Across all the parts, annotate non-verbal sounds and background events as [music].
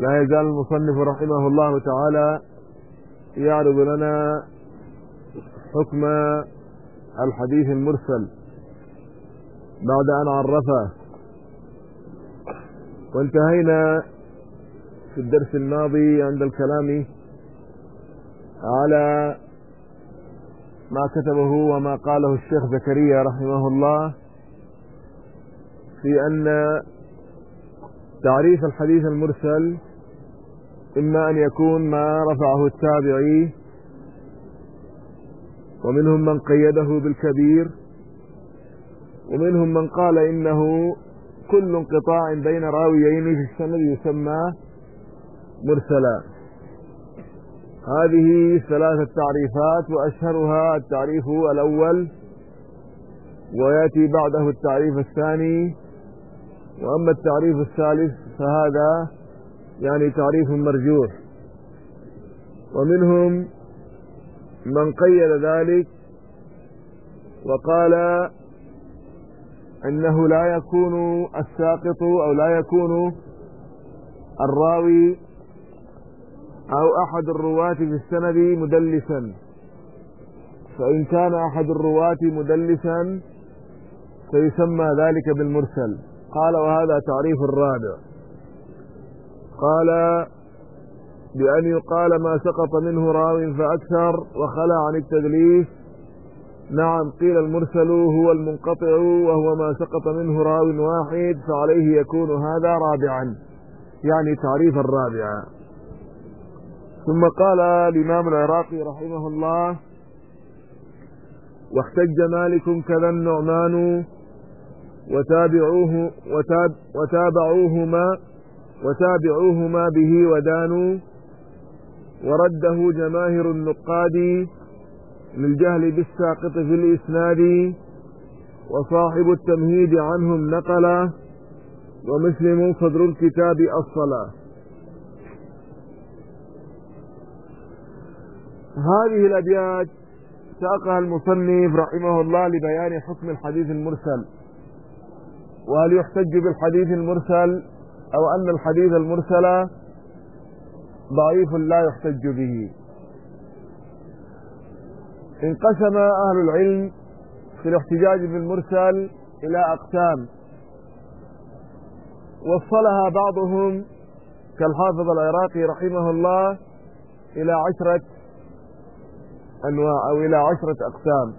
لا يزال المصنف رحمه الله تعالى يعرض لنا حكم الحديث المرسل بعد أن عرفه. وانتهينا في الدرس الماضي عند الكلام على ما كتبه وما قاله الشيخ زكريا رحمه الله في أن تعريف الحديث المرسل إما أن يكون ما رفعه التابعي ومنهم من قيده بالكبير ومنهم من قال إنه كل انقطاع بين راويين في السند يسمى مرسلا. هذه ثلاثة تعريفات وأشهرها التعريف الأول ويأتي بعده التعريف الثاني وأما التعريف الثالث فهذا يعني تعريف مرجوح. ومنهم من قيد ذلك وقال أنه لا يكون الساقط أو لا يكون الراوي أو أحد الرواة في السند مدلسا. فإن كان أحد الرواة مدلسا فيسمى ذلك بالمرسل. قال وهذا تعريف الرابع قال بأن يقال ما سقط منه راو فأكثر وخلى عن التدليس. نعم قيل المرسل هو المنقطع وهو ما سقط منه راو واحد فعليه يكون هذا رابعا يعني تعريف الرابع. ثم قال الإمام العراقي رحمه الله واحتج مالك كذا النعمان وتابعوه وتاب وتابعوهما وتابعوهما به ودانوا ورده جماهر النقاد للجهل بالساقط في الإسناد وصاحب التمهيد عنهم نقلا ومسلم صدر الكتاب الصلاة. هذه الأبيات ساقها المصنف رحمه الله لبيان حكم الحديث المرسل وهل يحتج بالحديث المرسل؟ أو أن الحديث المرسل ضعيف لا يحتج به. انقسم أهل العلم في الاحتجاج بالمرسل إلى أقسام. وصلها بعضهم كالحافظ العراقي رحمه الله إلى عشرة أنواع أو إلى عشرة أقسام.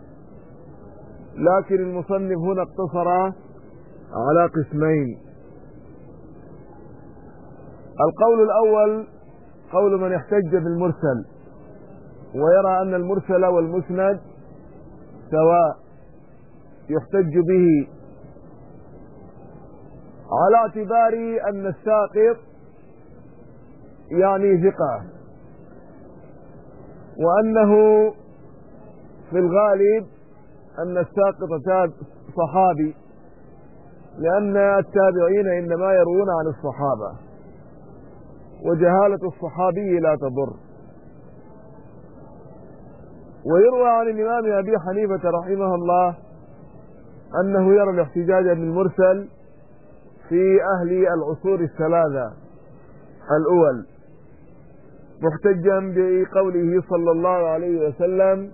لكن المصنف هنا اقتصر على قسمين. القول الأول قول من احتج بالمرسل ويرى أن المرسل والمسند سواء يحتج به. على اعتبار أن الساقط يعني ثقة وأنه في الغالب أن الساقط صحابي لأن التابعين إنما يروون عن الصحابة. وجهالة الصحابي لا تضر. ويروى عن الإمام أبي حنيفة رحمه الله أنه يرى الاحتجاج بالمرسل في أهل العصور الثلاثة الأول محتجا بقوله صلى الله عليه وسلم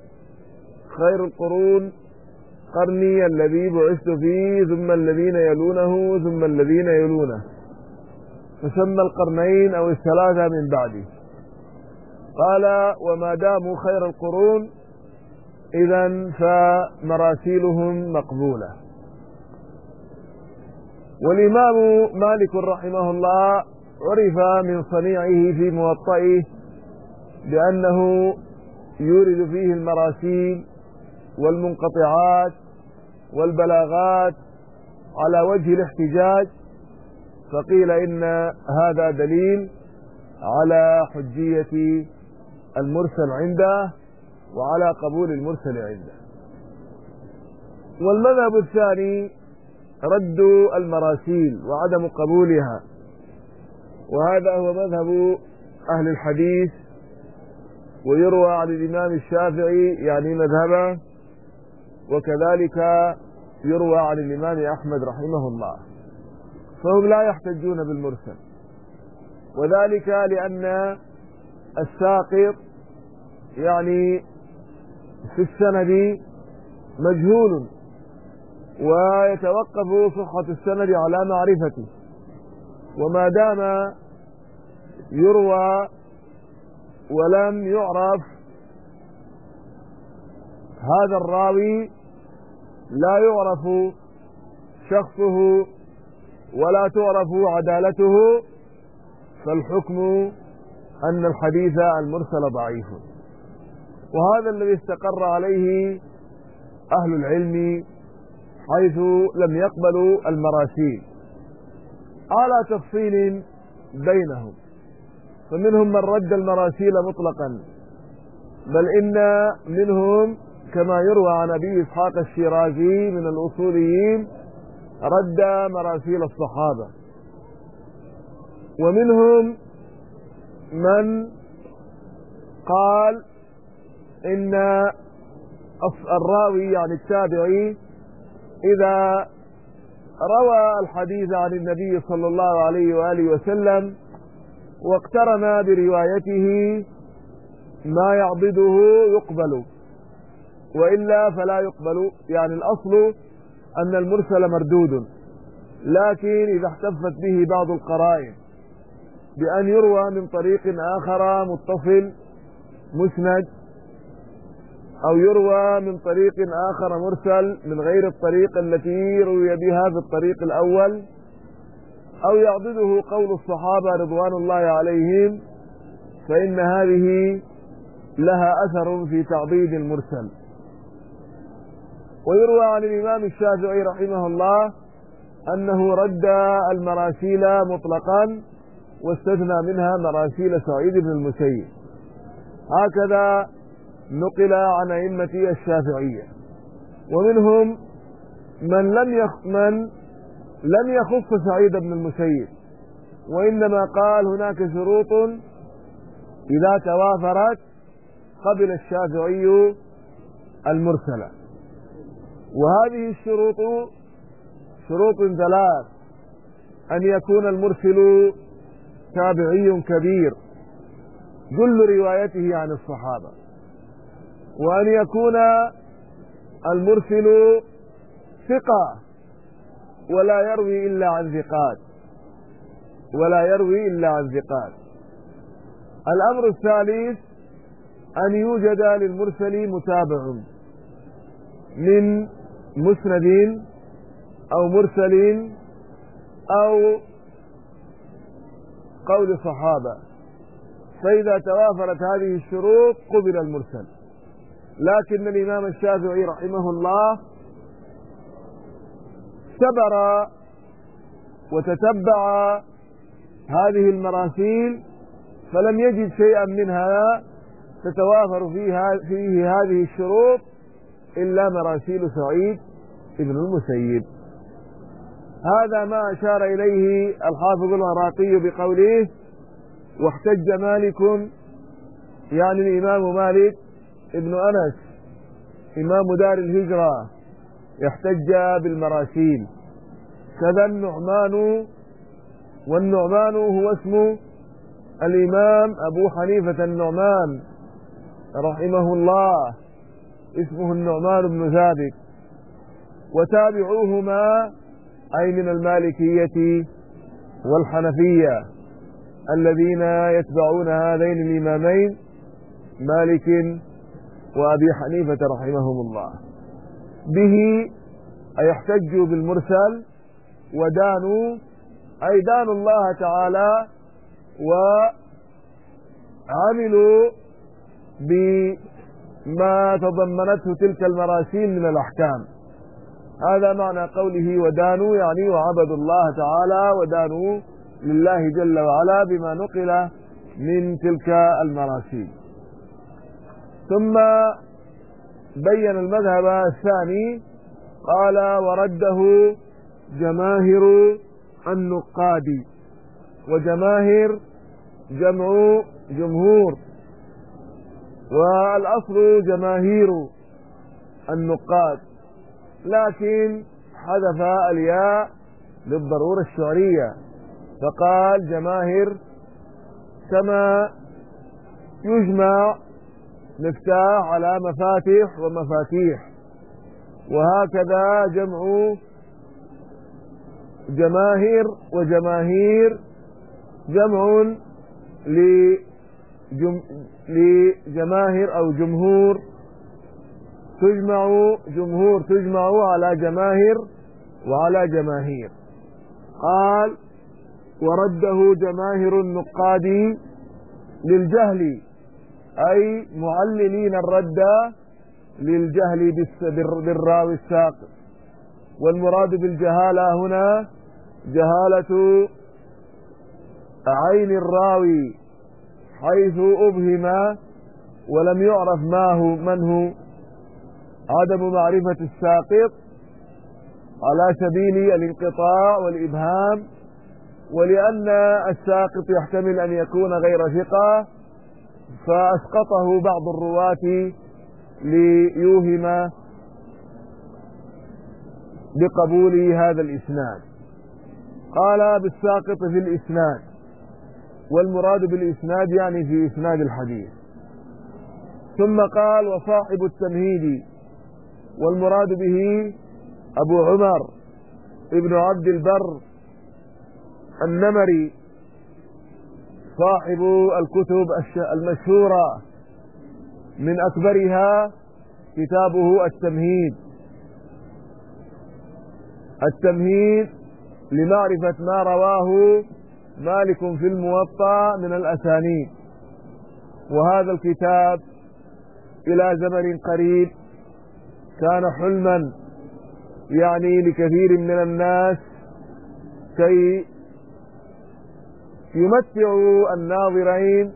خير القرون قرني الذي بعثت فيه ثم الذين يلونه ثم الذين يلونه. فسمى القرنين أو الثلاثة من بعده. قال وما داموا خير القرون إذا فمراسيلهم مقبولة. والإمام مالك رحمه الله عرف من صنيعه في موطئه بأنه يورد فيه المراسيل والمنقطعات والبلاغات على وجه الاحتجاج فقيل إن هذا دليل على حجية المرسل عنده وعلى قبول المرسل عنده. والمذهب الثاني رد المراسيل وعدم قبولها وهذا هو مذهب أهل الحديث ويروى عن الإمام الشافعي يعني مذهبه وكذلك يروى عن الإمام أحمد رحمه الله. فهم لا يحتجون بالمرسل. وذلك لأن الساقط يعني في السند مجهول ويتوقف صحة السند على معرفته. وما دام يروى ولم يعرف هذا الراوي لا يعرف شخصه ولا تعرف عدالته فالحكم أن الحديث المرسل ضعيف. وهذا الذي استقر عليه أهل العلم حيث لم يقبلوا المراسيل. على تفصيل بينهم فمنهم من رد المراسيل مطلقا بل إن منهم كما يروى عن أبي إسحاق الشيرازي من الأصوليين رد مراسيل الصحابة. ومنهم من قال إن الراوي يعني التابعي إذا روى الحديث عن النبي صلى الله عليه وآله وسلم واقترن بروايته ما يعضده يقبل وإلا فلا يقبل. يعني الأصل أن المرسل مردود. لكن إذا احتفت به بعض القرائن بأن يروى من طريق آخر متصل مسند أو يروى من طريق آخر مرسل من غير الطريق التي روي بها في الطريق الأول أو يعضده قول الصحابة رضوان الله عليهم فإن هذه لها أثر في تعضيد المرسل. ويروى عن الإمام الشافعي رحمه الله أنه رد المراسيل مطلقا واستثنى منها مراسيل سعيد بن المسيب. هكذا نقل عن أئمة الشافعية. ومنهم من لم يخ من لم يخص سعيد بن المسيب. وإنما قال هناك شروط إذا توافرت قبل الشافعي المرسلة. وهذه الشروط شروط ثلاث. أن يكون المرسل تابعي كبير. جل روايته عن الصحابة. وأن يكون المرسل ثقة. ولا يروي إلا عن ثقات. ولا يروي إلا عن ثقات. الأمر الثالث أن يوجد للمرسل متابع. من مسند أو مرسل أو قول صحابة فإذا توافرت هذه الشروط قبل المرسل. لكن الإمام الشافعي رحمه الله سبر وتتبع هذه المراسيل فلم يجد شيئا منها تتوافر فيها فيه هذه الشروط إلا مراسيل سعيد. ابن المسيب. هذا ما أشار إليه الحافظ العراقي بقوله واحتج مالك يعني الإمام مالك ابن أنس إمام دار الهجرة يحتج بالمراسيل. كذا النعمان والنعمان هو اسم الإمام أبو حنيفة النعمان رحمه الله اسمه النعمان بن ثابت. وتابعوهما أي من المالكية والحنفية الذين يتبعون هذين الإمامين مالك وأبي حنيفة رحمهم الله. به أي احتجوا بالمرسل ودانوا أي دانوا الله تعالى وعملوا بما تضمنته تلك المراسيل من الأحكام. هذا معنى قوله ودانوا يعني وعبدوا الله تعالى ودانوا لله جل وعلا بما نقل من تلك المراسيل. ثم بين المذهب الثاني قال ورده جماهر النقاد وجماهر جمع جمهور والأصل جماهير النقاد. لكن حذف الياء للضرورة الشعرية. فقال جماهر كما يجمع مفتاح على مفاتيح ومفاتيح. وهكذا جمع جماهير وجماهير جمع لجم لجماهر أو جمهور تجمع جمهور تجمع على جماهر وعلى جماهير. قال ورده جماهر النقاد للجهل أي معللين الرد للجهل بالراوي الساقط والمراد بالجهالة هنا جهالة عين الراوي حيث أبهم ولم يعرف ما هو من هو. عدم معرفة الساقط على سبيل الانقطاع والإبهام ولأن الساقط يحتمل أن يكون غير ثقة فأسقطه بعض الرواة ليوهم بقبول هذا الإسناد. قال بالساقط في الإسناد والمراد بالإسناد يعني في إسناد الحديث. ثم قال وصاحب التمهيد والمراد به أبو عمر ابن عبد البر النمري صاحب الكتب المشهورة. من أكبرها كتابه التمهيد. التمهيد لمعرفة ما رواه مالك في الموطأ من الأسانيد. وهذا الكتاب إلى زمن قريب كان حلما يعني لكثير من الناس كي يمتعوا الناظرين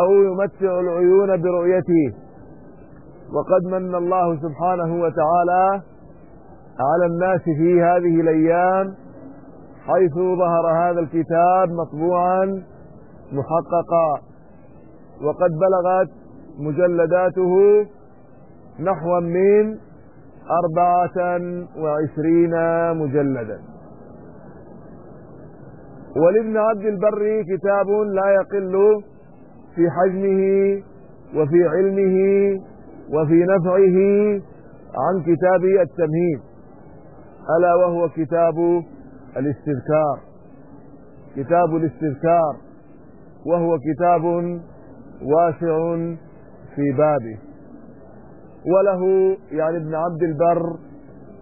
أو يمتعوا العيون برؤيته. وقد من الله سبحانه وتعالى على الناس في هذه الأيام حيث ظهر هذا الكتاب مطبوعا محققا وقد بلغت مجلداته نحو من أربعة وعشرين مجلدا. ولابن عبد البر كتاب لا يقل في حجمه وفي علمه وفي نفعه عن كتاب التمهيد ألا وهو كتاب الاستذكار. كتاب الاستذكار وهو كتاب واسع في بابه. وله يعني ابن عبد البر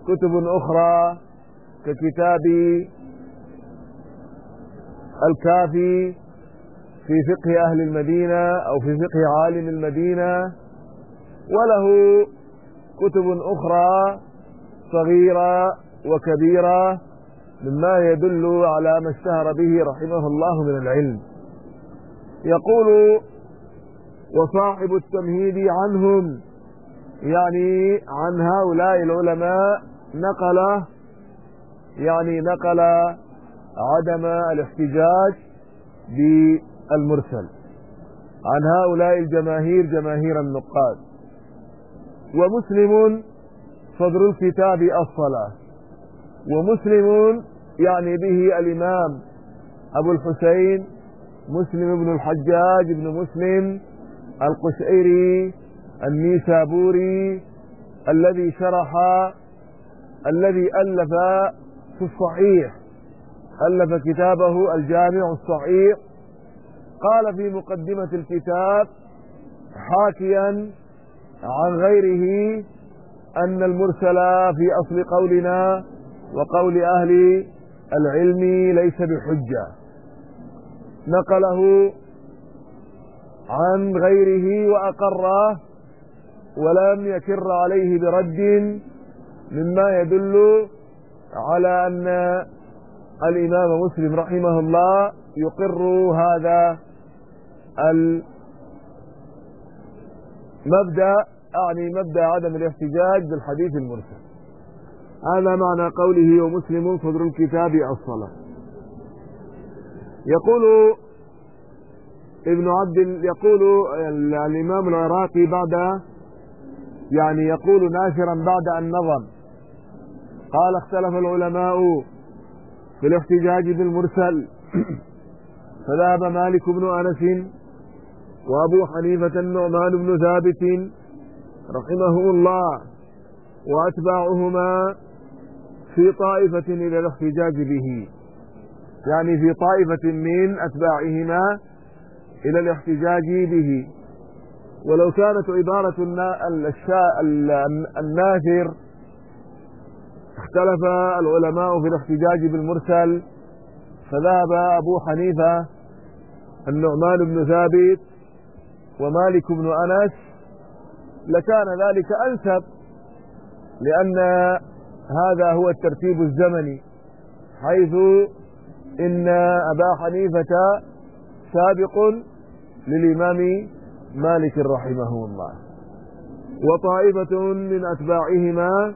كتب أخرى ككتاب الكافي في فقه أهل المدينة أو في فقه عالم المدينة وله كتب أخرى صغيرة وكبيرة مما يدل على ما اشتهر به رحمه الله من العلم. يقول وصاحب التمهيد عنهم يعني عن هؤلاء العلماء نقل يعني نقل عدم الاحتجاج بالمرسل. عن هؤلاء الجماهير جماهير النقاد. ومسلم صدر الكتاب الصلاة. ومسلم يعني به الإمام أبو الحسين مسلم بن الحجاج بن مسلم القشيري النيسابوري الذي شرح الذي ألف في الصحيح ألف كتابه الجامع الصحيح قال في مقدمة الكتاب حاكيا عن غيره أن المرسل في أصل قولنا وقول أهل العلم ليس بحجة. نقله عن غيره وأقره ولم يكر عليه برد مما يدل على أن الإمام مسلم رحمه الله يقر هذا المبدأ أعني مبدأ عدم الاحتجاج بالحديث المرسل. هذا معنى قوله ومسلم صدر الكتاب الصلاة. يقول ابن عبد يقول الإمام العراقي بعد يعني يقول ناشرا بعد أن نظم. قال اختلف العلماء في الاحتجاج بالمرسل. [coughs] فذهب مالك بن أنس وأبو حنيفة النعمان بن ثابت رحمه الله وأتباعهما في طائفة إلى الاحتجاج به. يعني في طائفة من أتباعهما إلى الاحتجاج به. ولو كانت عبارة الناثر اختلف العلماء في الاحتجاج بالمرسل فذهب أبو حنيفة النعمان بن ثابت ومالك بن أنس لكان ذلك أنسب لأن هذا هو الترتيب الزمني حيث إن أبا حنيفة سابق للإمام مالك رحمه الله وطائفة من أتباعهما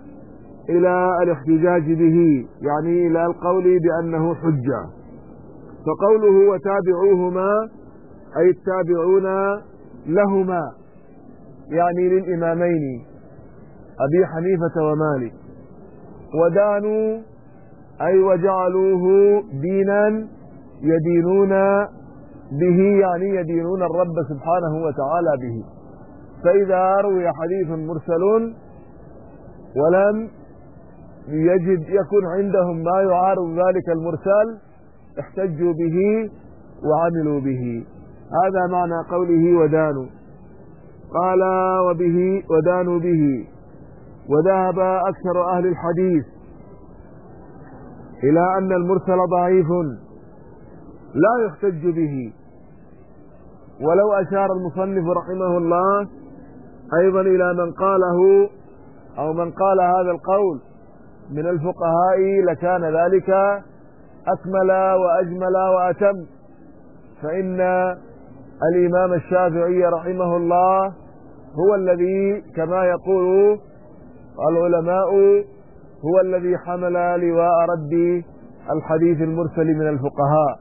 إلى الاحتجاج به يعني إلى القول بأنه حجة. فقوله وتابعوهما أي التابعون لهما يعني للإمامين أبي حنيفة ومالك. ودانوا أي وجعلوه دينا يدينون به يعني يدينون الرب سبحانه وتعالى به. فإذا روي حديث مرسل ولم يجد يكون عندهم ما يعارض ذلك المرسل احتجوا به وعملوا به. هذا معنى قوله ودانوا. قال وبه ودانوا به. وذهب أكثر أهل الحديث إلى أن المرسل ضعيف لا يحتج به. ولو أشار المصنف رحمه الله أيضا إلى من قاله أو من قال هذا القول من الفقهاء لكان ذلك أكمل وأجمل وأتم فإن الإمام الشافعي رحمه الله هو الذي كما يقول العلماء هو الذي حمل لواء رد الحديث المرسل من الفقهاء.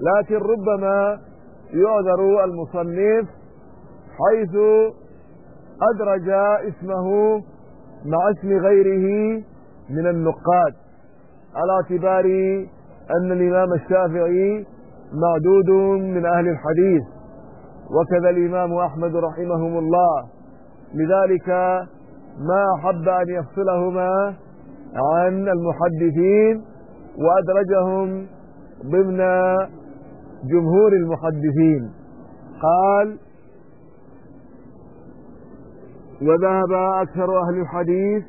لكن ربما يعذر المصنف حيث أدرج اسمه مع اسم غيره من النقاد على اعتبار أن الإمام الشافعي معدود من أهل الحديث وكذا الإمام أحمد رحمهم الله. لذلك ما أحب أن يفصلهما عن المحدثين وأدرجهم ضمن جمهور المحدثين. قال وذهب أكثر أهل الحديث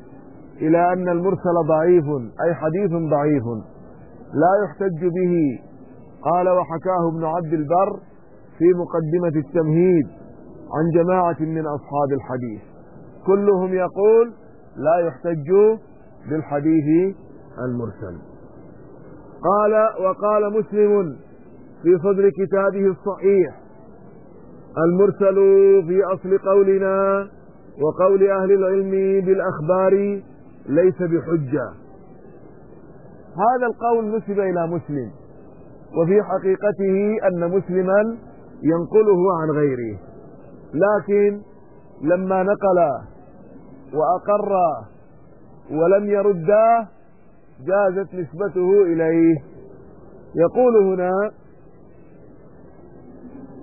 إلى أن المرسل ضعيف أي حديث ضعيف لا يحتج به. قال وحكاه ابن عبد البر في مقدمة التمهيد عن جماعة من أصحاب الحديث. كلهم يقول لا يحتج بالحديث المرسل. قال وقال مسلم في صدر كتابه الصحيح. المرسل في أصل قولنا وقول أهل العلم بالأخبار ليس بحجة. هذا القول نسب إلى مسلم وفي حقيقته أن مسلما ينقله عن غيره. لكن لما نقل وأقر ولم يرده جازت نسبته إليه. يقول هنا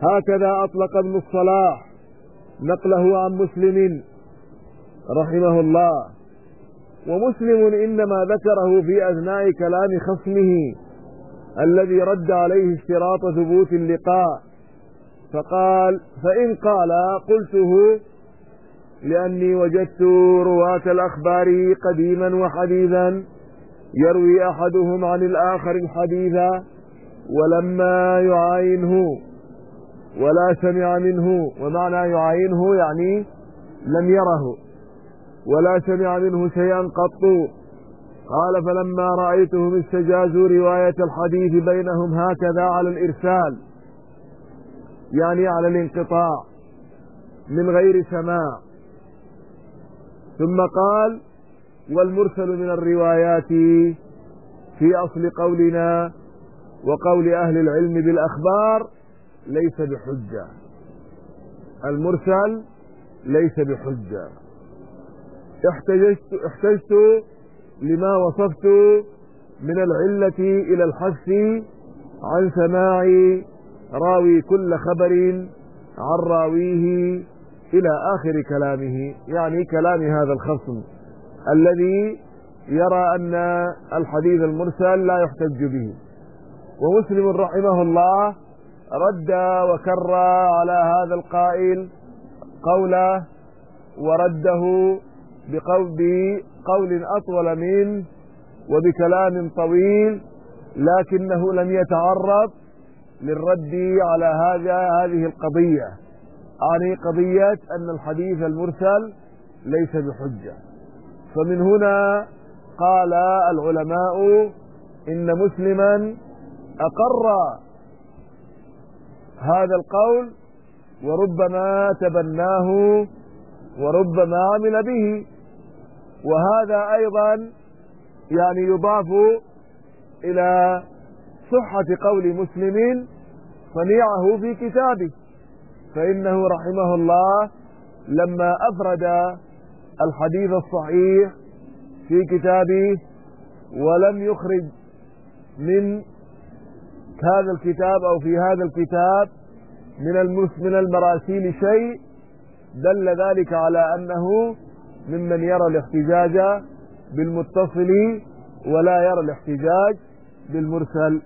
هكذا أطلق ابن الصلاح نقله عن مسلم رحمه الله. ومسلم إنما ذكره في أثناء كلام خصمه الذي رد عليه اشتراط ثبوت اللقاء. فقال فإن قال قلته لأني وجدت رواة الأخبار قديما وحديثا يروي أحدهم عن الآخر الحديث ولما يعاينه. ولا سمع منه ومعنى يعاينه يعني لم يره. ولا سمع منه شيئا قط. قال فلما رأيتهم استجازوا رواية الحديث بينهم هكذا على الإرسال. يعني على الانقطاع من غير سماع. ثم قال والمرسل من الروايات في أصل قولنا وقول أهل العلم بالأخبار ليس بحجة. المرسل ليس بحجة. احتجت, احتجت لما وصفت من العلة إلى الحث عن سماع راوي كل خبر عن راويه إلى آخر كلامه. يعني كلام هذا الخصم الذي يرى أن الحديث المرسل لا يحتج به. ومسلم رحمه الله رد وكر على هذا القائل قوله ورده بقول, أطول منه وبكلام طويل لكنه لم يتعرض للرد على هذا هذه القضية. يعني قضية أن الحديث المرسل ليس بحجة. فمن هنا قال العلماء إن مسلما أقر هذا القول وربما تبناه وربما عمل به. وهذا أيضا يعني يضاف إلى صحة قول مسلم صنيعه في كتابه. فإنه رحمه الله لما أفرد الحديث الصحيح في كتابه ولم يخرج من هذا الكتاب أو في هذا الكتاب من من المراسيل شيء دل ذلك على أنه ممن يرى الاحتجاج بالمتصل ولا يرى الاحتجاج بالمرسل.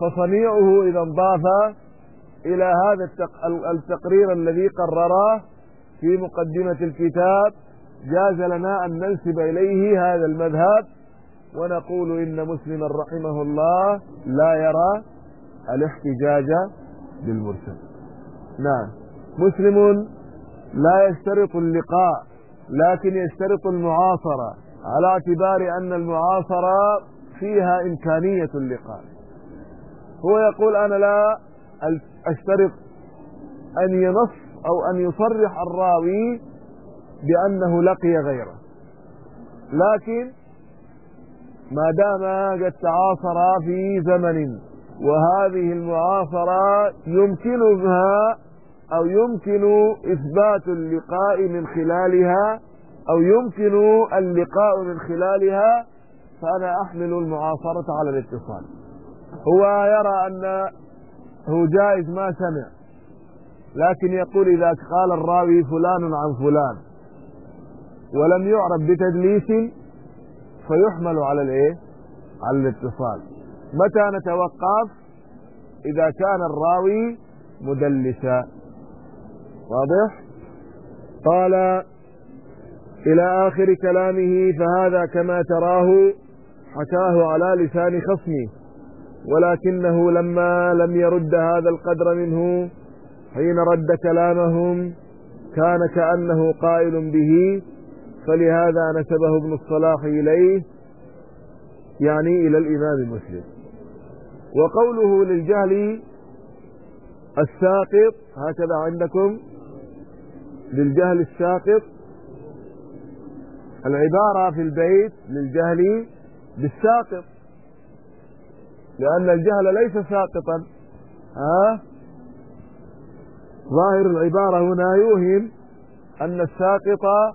فصنيعه إذا انضاف إلى هذا التقرير الذي قرره في مقدمة الكتاب جاز لنا أن ننسب إليه هذا المذهب ونقول إن مسلما رحمه الله لا يرى الاحتجاج بالمرسل نعم. مسلم لا يشترط اللقاء لكن يشترط المعاصرة على اعتبار أن المعاصرة فيها إمكانية اللقاء. هو يقول أنا لا أشترط أن ينص أو أن يصرح الراوي بأنه لقي غيره. لكن ما دام قد تعاصر في زمن وهذه المعاصرة يمكنها أو يمكن إثبات اللقاء من خلالها أو يمكن اللقاء من خلالها فأنا أحمل المعاصرة على الاتصال. هو يرى أن هو جائز ما سمع لكن يقول إذا قال الراوي فلان عن فلان ولم يعرف بتدليس فيحمل على الإيه؟ على الاتصال. متى نتوقف؟ إذا كان الراوي مدلسا. واضح؟ قال إلى آخر كلامه فهذا كما تراه حكاه على لسان خصمه ولكنه لما لم يرد هذا القدر منه حين رد كلامهم كان كأنه قائل به فلهذا نسبه ابن الصلاح إليه يعني إلى الإمام مسلم. وقوله للجهل الساقط هكذا عندكم للجهل الساقط العبارة في البيت للجهل بالساقط لأن الجهل ليس ساقطا. ها؟ ظاهر العبارة هنا يوهم أن الساقط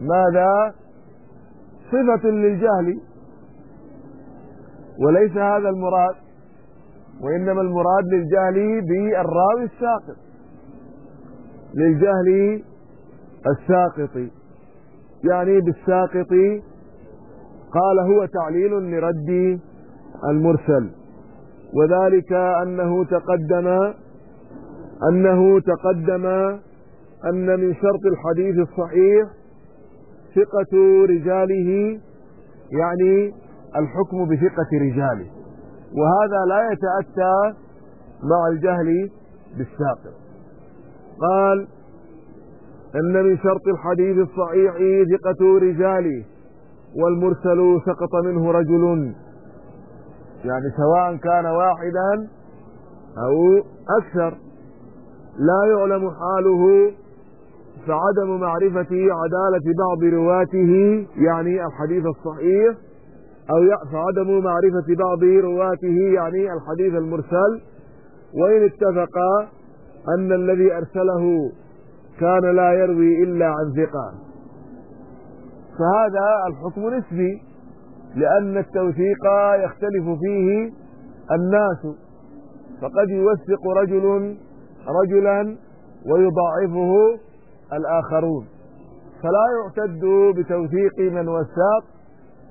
ماذا؟ صفة للجهل. وليس هذا المراد وإنما المراد للجهل بالراوي الساقط. للجهل الساقط يعني بالساقط قال هو تعليل لرد المرسل. وذلك أنه تقدم أنه تقدم أن من شرط الحديث الصحيح ثقة رجاله يعني الحكم بثقة رجاله. وهذا لا يتأتى مع الجهل بالساقط. قال أن من شرط الحديث الصحيح ثقة رجاله والمرسل سقط منه رجل. يعني سواء كان واحدا أو أكثر. لا يعلم حاله فعدم معرفة عدالة بعض رواته يعني الحديث الصحيح أو فعدم معرفة بعض رواته يعني الحديث المرسل. وإن اتفق أن الذي أرسله كان لا يروي إلا عن ثقة. فهذا الحكم نسبي لأن التوثيق يختلف فيه الناس. فقد يوثق رجل رجلا ويضعفه الآخرون. فلا يعتد بتوثيق من وثاق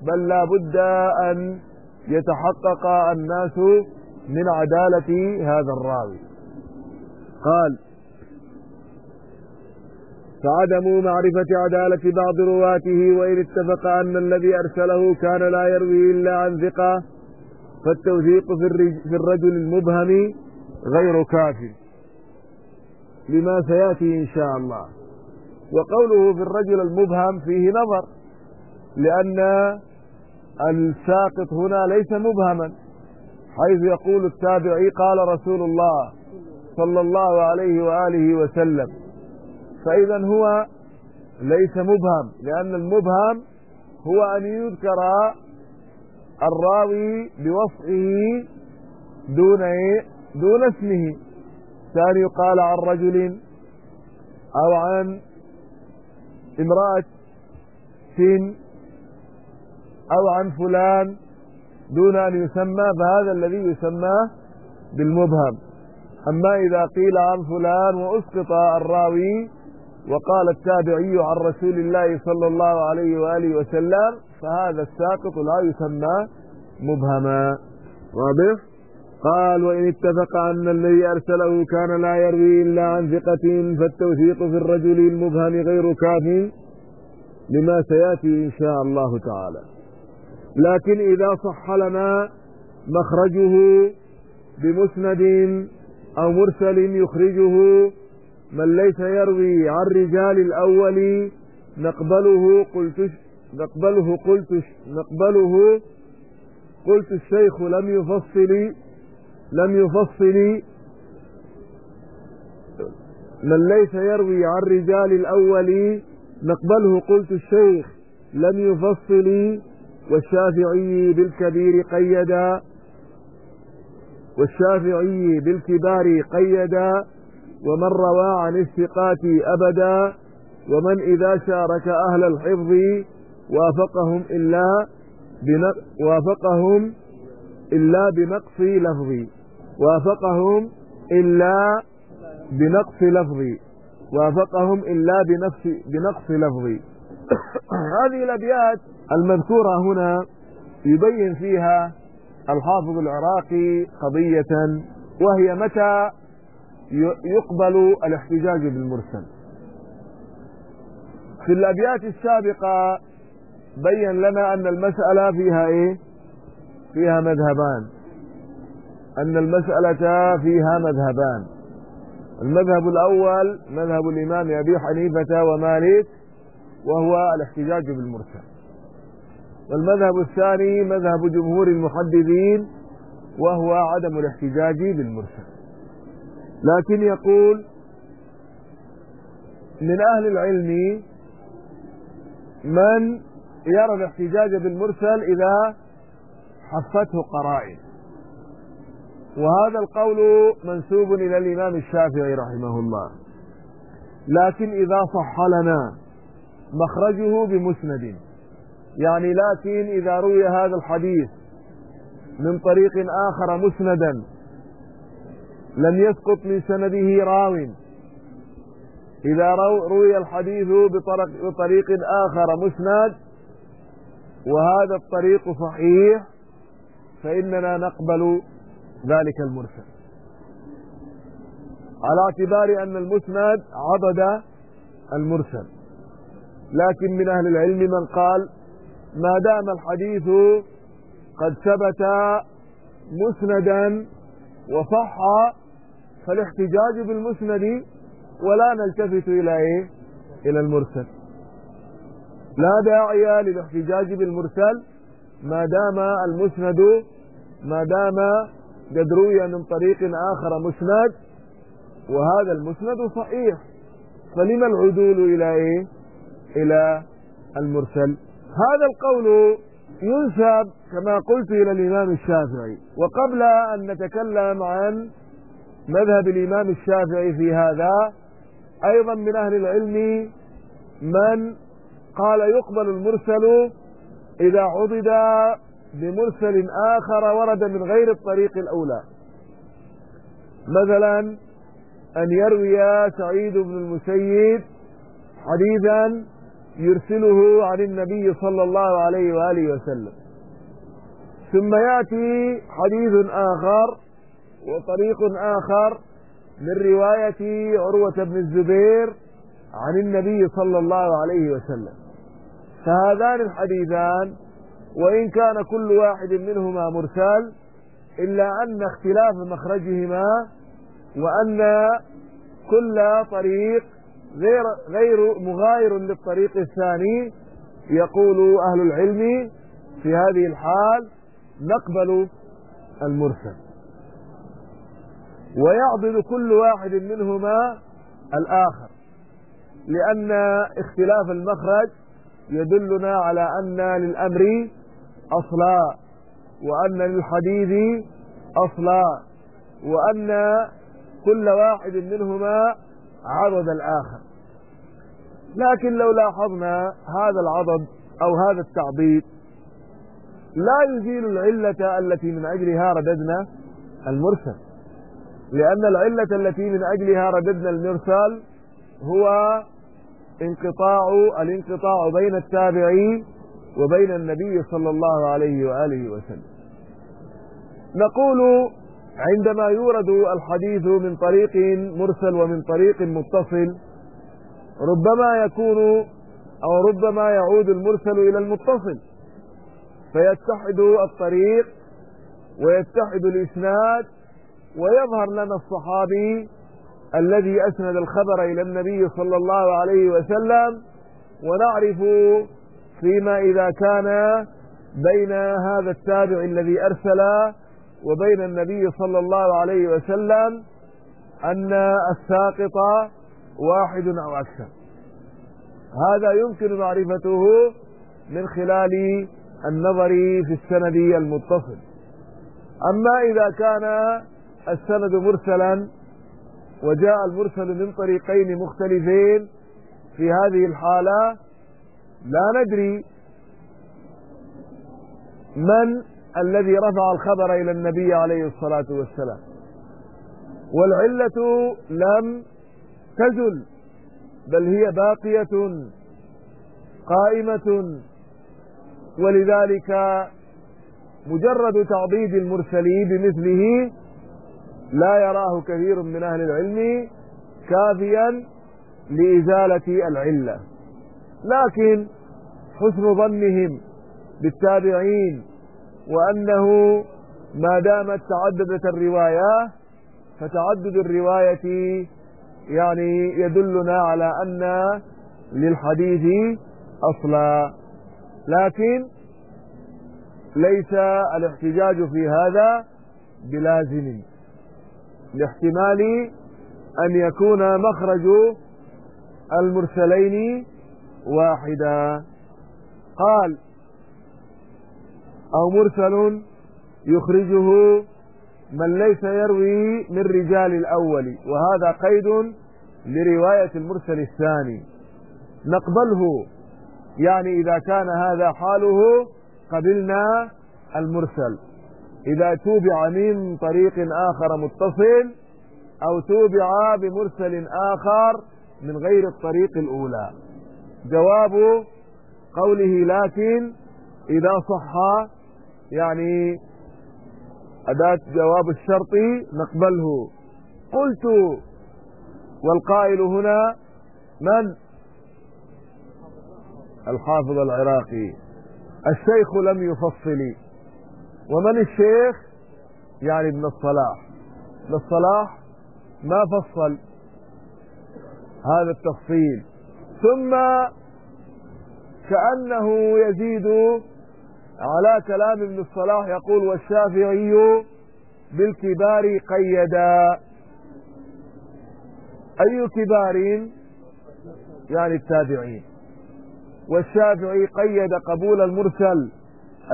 بل لا بد أن يتحقق الناس من عدالة هذا الراوي. قال فعدم معرفة عدالة بعض رواته وإن اتفق أن الذي أرسله كان لا يروي إلا عن ثقة فالتوثيق في الرجل المبهم غير كاف. لما سيأتي إن شاء الله. وقوله في الرجل المبهم فيه نظر لأن الساقط هنا ليس مبهما حيث يقول التابعي قال رسول الله صلى الله عليه وآله وسلم فإذا هو ليس مبهم لأن المبهم هو أن يذكر الراوي بوصفه دون إيه؟ دون اسمه كان يقال عن رجل أو عن امرأة سن أو عن فلان دون أن يسمى فهذا الذي يسمى بالمبهم. أما إذا قيل عن فلان وأسقط الراوي وقال التابعي عن رسول الله صلى الله عليه وآله وسلم فهذا الساقط لا يسمى مبهما. واضح؟ قال وإن اتفق أن الذي أرسله كان لا يروي إلا عن ثقة فالتوثيق في الرجل المبهم غير كاف لما سيأتي إن شاء الله تعالى. لكن إذا صح لنا مخرجه بمسند أو مرسل يخرجه من ليس يروي عن رجال الأول نقبله قلت نقبله قلت نقبله قلت الشيخ لم يفصل لم يفصل. من ليس يروي عن رجال الأول نقبله قلت الشيخ لم يفصل. والشافعي بالكبير قيدا والشافعي بالكبار قيدا ومن روى عن الثقات أبدا ومن إذا شارك أهل الحفظ وافقهم إلا وافقهم إلا بنقص لفظي وافقهم إلا بنقص لفظي وافقهم إلا بنقص لفظي [coughs] هذه الأبيات المذكورة هنا يبين فيها الحافظ العراقي قضية وهي متى يقبل الاحتجاج بالمرسل. في الأبيات السابقة بين لنا أن المسألة فيها إيه؟ فيها مذهبان. أن المسألة فيها مذهبان. المذهب الأول مذهب الإمام أبي حنيفة ومالك وهو الاحتجاج بالمرسل. والمذهب الثاني مذهب جمهور المحدثين وهو عدم الاحتجاج بالمرسل. لكن يقول من أهل العلم من يرى الاحتجاج بالمرسل إذا حفته قرائن. وهذا القول منسوب إلى الإمام الشافعي رحمه الله. لكن إذا صح لنا مخرجه بمسند. يعني لكن إذا روي هذا الحديث من طريق آخر مسندا لم يسقط من سنده راو. إذا روي الحديث بطريق آخر مسند وهذا الطريق صحيح فإننا نقبل ذلك المرسل. على اعتبار أن المسند عضد المرسل. لكن من أهل العلم من قال ما دام الحديث قد ثبت مسندا وصح فالاحتجاج بالمسند ولا نلتفت إلى إيه؟ إلى المرسل لا داعي للاحتجاج بالمرسل ما دام المسند ما دام قد روي من طريق آخر مسند وهذا المسند صحيح فلما العدول إلى إيه إلى المرسل هذا القول ينسب كما قلت إلى الإمام الشافعي وقبل أن نتكلم عن مذهب الإمام الشافعي في هذا أيضا من أهل العلم من قال يقبل المرسل إذا عضد بمرسل آخر ورد من غير الطريق الأولى. مثلا أن يروي سعيد بن المسيب حديثا يرسله عن النبي صلى الله عليه وآله وسلم. ثم يأتي حديث آخر وطريق آخر من رواية عروة بن الزبير عن النبي صلى الله عليه وسلم. فهذان الحديثان وإن كان كل واحد منهما مرسل إلا أن اختلاف مخرجهما وأن كل طريق غير غير مغاير للطريق الثاني يقول أهل العلم في هذه الحال نقبل المرسل. ويعضد كل واحد منهما الآخر لأن اختلاف المخرج يدلنا على أن للأمر أصلا وأن للحديث أصلا وأن كل واحد منهما عضد الآخر. لكن لو لاحظنا هذا العضد أو هذا التعضيد لا يزيل العلة التي من أجلها رددنا المرسل. لأن العلة التي من أجلها رددنا المرسل هو انقطاع الانقطاع بين التابعي وبين النبي صلى الله عليه وآله وسلم. نقول عندما يورد الحديث من طريق مرسل ومن طريق متصل ربما يكون أو ربما يعود المرسل إلى المتصل. فيتحد الطريق ويتحد الإسناد ويظهر لنا الصحابي الذي أسند الخبر إلى النبي صلى الله عليه وسلم ونعرف فيما إذا كان بين هذا التابع الذي أرسل وبين النبي صلى الله عليه وسلم أن الساقط واحد أو أكثر. هذا يمكن معرفته من خلال النظر في السند المتصل. أما إذا كان السند مرسلا وجاء المرسل من طريقين مختلفين في هذه الحالة لا ندري من الذي رفع الخبر إلى النبي عليه الصلاة والسلام. والعلة لم تزل بل هي باقية قائمة. ولذلك مجرد تعضيد المرسل بمثله لا يراه كثير من أهل العلم كافيا لإزالة العلة. لكن حسن ظنهم بالتابعين وأنه ما دامت تعددت الروايات فتعدد الرواية يعني يدلنا على أن للحديث أصلا لكن ليس الاحتجاج في هذا بلازم لاحتمال أن يكون مخرج المرسلين واحدا. قال أو مرسل يخرجه من ليس يروي من رجال الأول. وهذا قيد لرواية المرسل الثاني. نقبله. يعني إذا كان هذا حاله قبلنا المرسل. إذا توبع من طريق آخر متصل أو توبع بمرسل آخر من غير الطريق الأولى. جواب قوله لكن إذا صح يعني أداة جواب الشرط نقبله. قلت والقائل هنا من؟ الحافظ العراقي. الشيخ لم يفصل. ومن الشيخ؟ يعني ابن الصلاح. ابن الصلاح ما فصل هذا التفصيل. ثم كأنه يزيد على كلام ابن الصلاح يقول والشافعي بالكبار قيدا. أي كبار يعني التابعين. والشافعي قيد قبول المرسل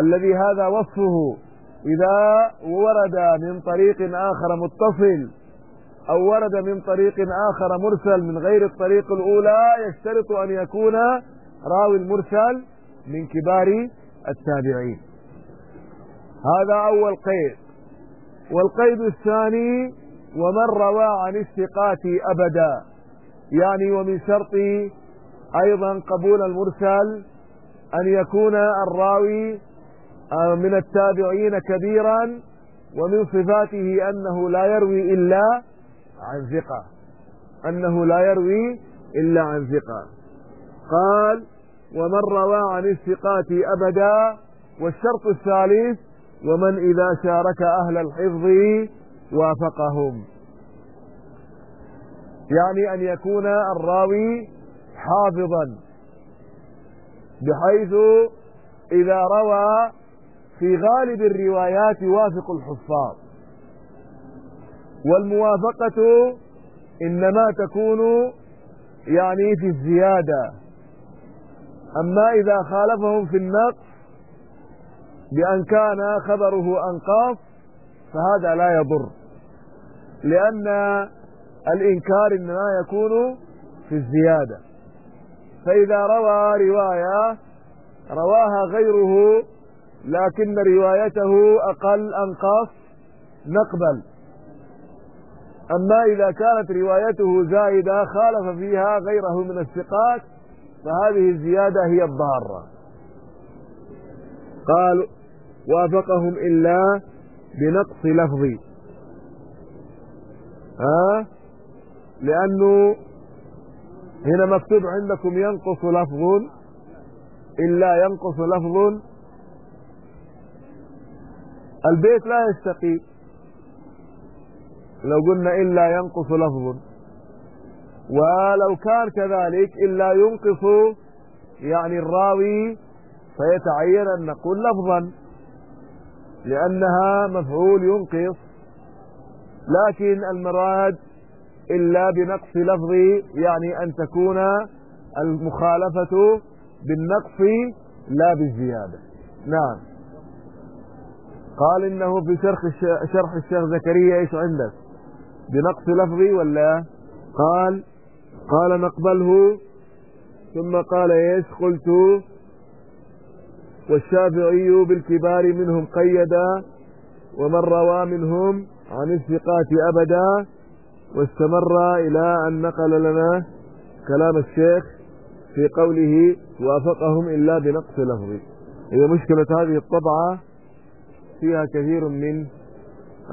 الذي هذا وصفه إذا ورد من طريق آخر متصل أو ورد من طريق آخر مرسل من غير الطريق الأولى يشترط أن يكون راوي المرسل من كبار التابعين. هذا أول قيد. والقيد الثاني ومن روى عن الثقات أبدا. يعني ومن شرط أيضا قبول المرسل أن يكون الراوي آه، من التابعين كبيرا ومن صفاته أنه لا يروي إلا عن ثقة. أنه لا يروي إلا عن ثقة. قال ومن روى عن الثقات أبدا والشرط الثالث ومن إذا شارك أهل الحفظ وافقهم. يعني أن يكون الراوي حافظا بحيث إذا روى في غالب الروايات يوافق الحفاظ. والموافقة إنما تكون يعني في الزيادة. أما إذا خالفهم في النقص بأن كان خبره أنقاص فهذا لا يضر لأن الإنكار إنما يكون في الزيادة. فإذا روى رواية رواها غيره لكن روايته أقل أنقص نقبل أما إذا كانت روايته زائدة خالف فيها غيره من الثقات فهذه الزيادة هي الضارة. قال وافقهم إلا بنقص لفظي ها؟ لأنه هنا مكتوب عندكم ينقص لفظ إلا ينقص لفظ. البيت لا يستقيم. لو قلنا إلا ينقص لفظ. ولو كان كذلك إلا ينقص يعني الراوي فيتعين أن نقول لفظا لأنها مفعول ينقص. لكن المراد إلا بنقص لفظ يعني أن تكون المخالفة بالنقص لا بالزيادة. نعم. قال إنه في شرح شرح الشيخ زكريا إيش عندك؟ بنقص لفظي ولا؟ قال قال نقبله ثم قال إيش؟ قلت والشافعي بالكبار منهم قيدا ومن روى منهم عن الثقات أبدا واستمر إلى أن نقل لنا كلام الشيخ في قوله وافقهم إلا بنقص لفظ. هي مشكلة هذه الطبعة فيها كثير من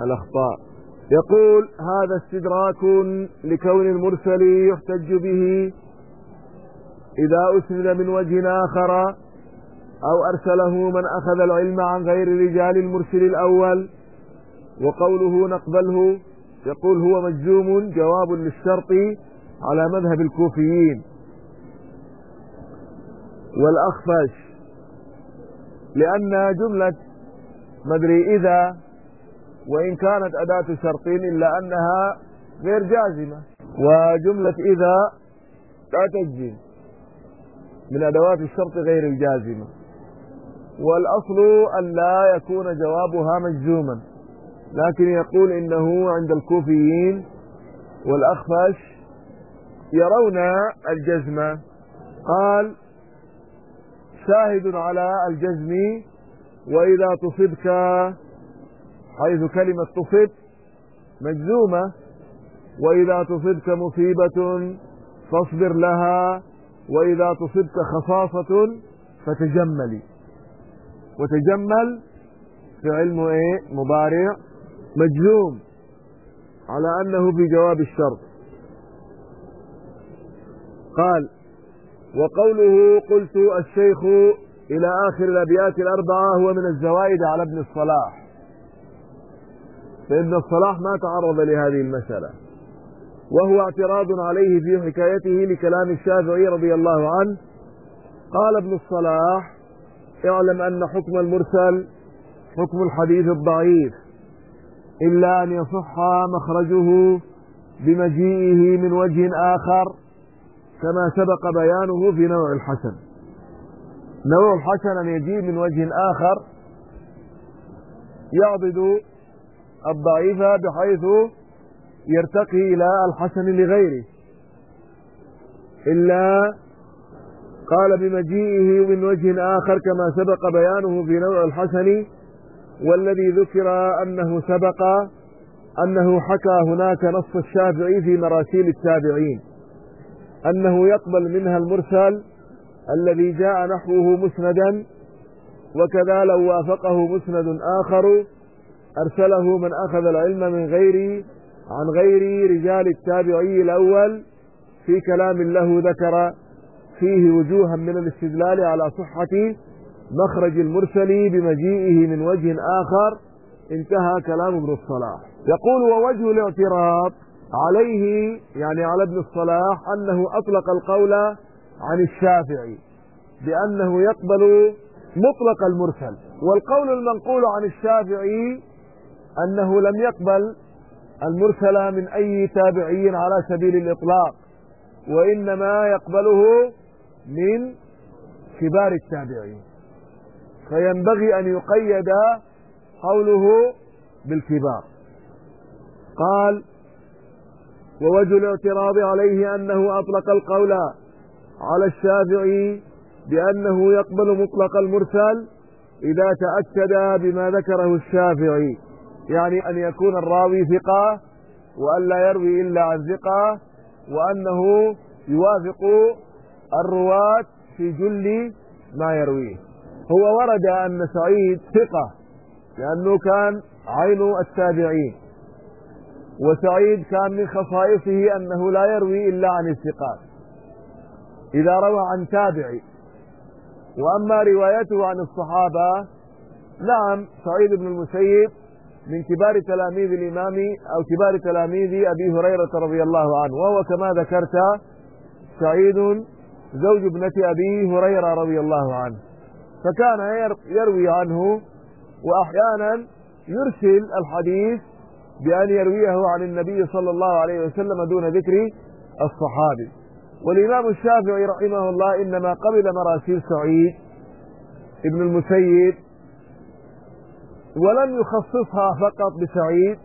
الأخطاء. يقول هذا استدراك لكون المرسل يحتج به إذا أسند من وجه آخر أو أرسله من أخذ العلم عن غير رجال المرسل الأول وقوله نقبله يقول هو مجزوم جواب للشرط على مذهب الكوفيين. والأخفش لأن جملة مدري إذا وإن كانت أداة شرط إلا أنها غير جازمة. وجملة إذا لا تجزم من أدوات الشرط غير الجازمة. والأصل أن لا يكون جوابها مجزوما. لكن يقول إنه عند الكوفيين والأخفش يرون الجزم. قال شاهد على الجزم وإذا تصبك حيث كلمة تصب مجزومة وإذا تصبك مصيبة فاصبر لها وإذا تصبك خصاصة فتجملي وتجمل فعل إيه؟ مضارع مجزوم. على أنه في جواب الشرط. قال وقوله قلت الشيخ إلى آخر الأبيات الأربعة هو من الزوائد على ابن الصلاح. فابن الصلاح ما تعرض لهذه المسألة. وهو اعتراض عليه في حكايته لكلام الشافعي رضي الله عنه. قال ابن الصلاح اعلم أن حكم المرسل حكم الحديث الضعيف إلا أن يصح مخرجه بمجيئه من وجه آخر كما سبق بيانه في نوع الحسن. نوع الحسن أن يجيء من وجه آخر يعضد الضعيف بحيث يرتقي إلى الحسن لغيره. إلا قال بمجيئه من وجه آخر كما سبق بيانه في نوع الحسن والذي ذكر أنه سبق أنه حكى هناك نص الشافعي في مراسيل التابعين أنه يقبل منها المرسل الذي جاء نحوه مسندا وكذا لو وافقه مسند آخر أرسله من أخذ العلم من غير عن غير رجال التابعي الأول في كلام له ذكر فيه وجوها من الاستدلال على صحة مخرج المرسل بمجيئه من وجه آخر انتهى كلام ابن الصلاح. يقول ووجه الاعتراض عليه يعني على ابن الصلاح أنه أطلق القول عن الشافعي بأنه يقبل مطلق المرسل والقول المنقول عن الشافعي أنه لم يقبل المرسل من أي تابعي على سبيل الإطلاق وإنما يقبله من كبار التابعين. فينبغي أن يقيد قوله بالكبار. قال ووجه الاعتراض عليه أنه أطلق القول على الشافعي بأنه يقبل مطلق المرسل إذا تأكد بما ذكره الشافعي. يعني أن يكون الراوي ثقة وأن لا يروي إلا عن ثقة وأنه يوافق الرواة في جل ما يرويه. هو ورد أن سعيد ثقة لأنه كان عين التابعين وسعيد كان من خصائصه أنه لا يروي إلا عن الثقات. إذا روى عن تابعي وأما روايته عن الصحابة نعم سعيد بن المسيب من كبار تلاميذ الإمام أو كبار تلاميذ أبي هريرة رضي الله عنه وهو كما ذكرت سعيد زوج ابنة أبي هريرة رضي الله عنه. فكان يروي عنه وأحيانا يرسل الحديث بأن يرويه عن النبي صلى الله عليه وسلم دون ذكر الصحابي. والإمام الشافعي رحمه الله إنما قبل مراسيل سعيد ابن المسيب ولم يخصصها فقط بسعيد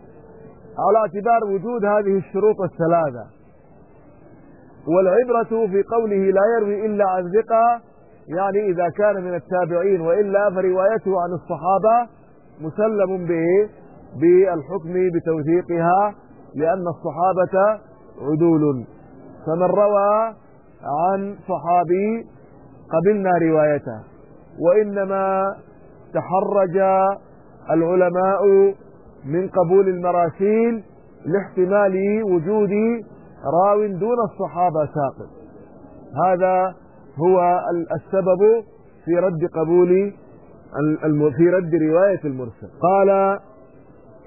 على اعتبار وجود هذه الشروط الثلاثة. والعبرة في قوله لا يروي إلا عن ثقة يعني إذا كان من التابعين وإلا فروايته عن الصحابة مسلم به بالحكم بتوثيقها لأن الصحابة عدول. فمن روى عن صحابي قبلنا روايته. وإنما تحرج العلماء من قبول المراسيل لاحتمال وجود راو دون الصحابة ساقط. هذا هو السبب في رد قبول في رد رواية المرسل. قال